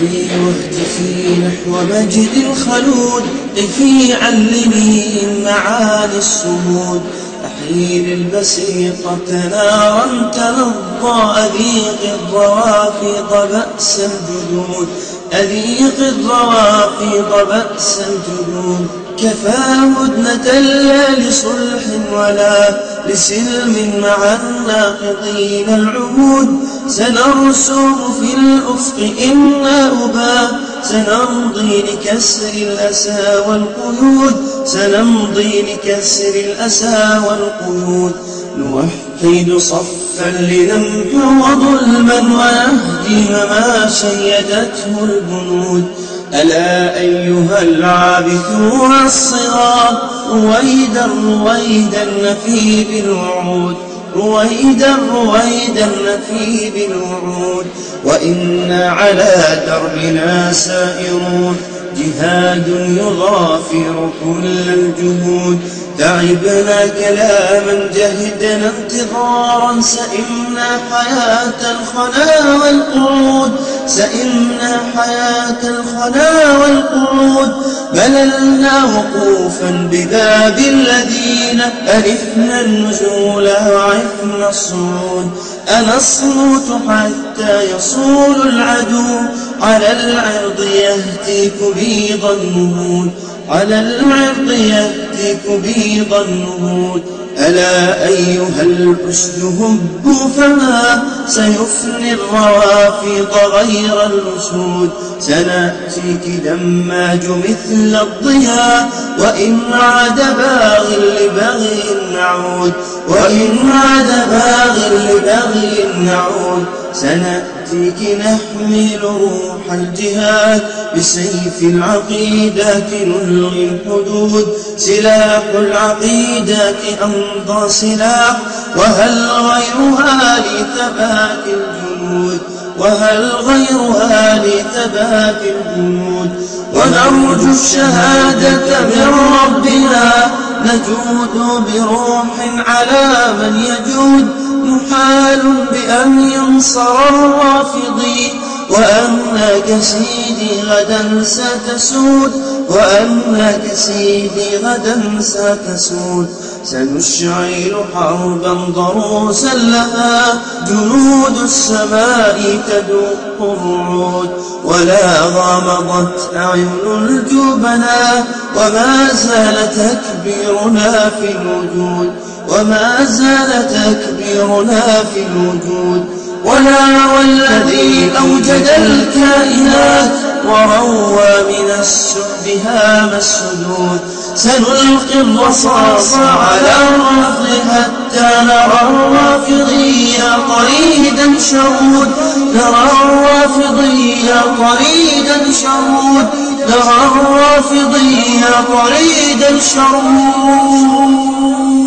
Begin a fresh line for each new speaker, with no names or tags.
في واهتفي نحو مجد الخلود قفي علمي معاني الصمود. أحيي البسيطة نارا تلظى أذيق الروافض بأس الجدود أذيق الروافض بأس الجدود كفى هدنة لا لصلح ولا لسلم مع الناقضين العهود سنرسم في الأفق إنا أبا. سنمضي لكسر الأسى والقيود سنمضي لكسر الأسى والقيود نوحد صفا لنمحو ظلما ونهدم ما شيدته البنود. ألا أيها العابثون الصغار رويدا رويدا نفي بالوعود رويدا رويدا نفي بالوعود وإنا على دربنا سائرون. جهاد يغافر كل الجهود. تعبنا كلاما جهدنا انتظارا. سئمنا حياة الخنا والقعود سئمنا حياة الخنا والقعود بللنا وقوفا بباب الذين ألفنا النزول وعفنا الصعود. أنصمت حتى يصول العدو؟ على العرض يهتك بيض النهود على العرض يهتك بيض النهود ألا أيها الأسد هبوا فما سيفني الروافض غير الأسود. سنأتيك دماج مثل الضياء وإن عاد باغ لبغي نعود. وإن عاد باغ لبغي نعود. سنأتيك نحمل روح الجهاد. بسيف العقيدات نلغي الحدود. سلاح العقيدات أمضى سلاح. وهل غيرها لثبات الجنود؟ وهل غيرها لثبات الجنود ونرجو الشهادة من ربنا نجود بروح على من يجود محال بأن ينصر الرافضين وأنك سيدي غدا ستسود وأنك سيدي غدا ستسود. سنشعل حربا ضروسا لها جنود السماء تدق الرعود. ولا غمضت أعين الجبنا وما زال تكبيرنا في الوجود. وما زال تكبيرنا في الوجود. ولا والذي أوجد الكائنات وروى من السعب هام السدود سنلقي الرصاص على الرفض حتى نرى الرافضي طريدا شرود. نرى الرافضي طريدا شرود. نرى الرافضي طريدا شرود.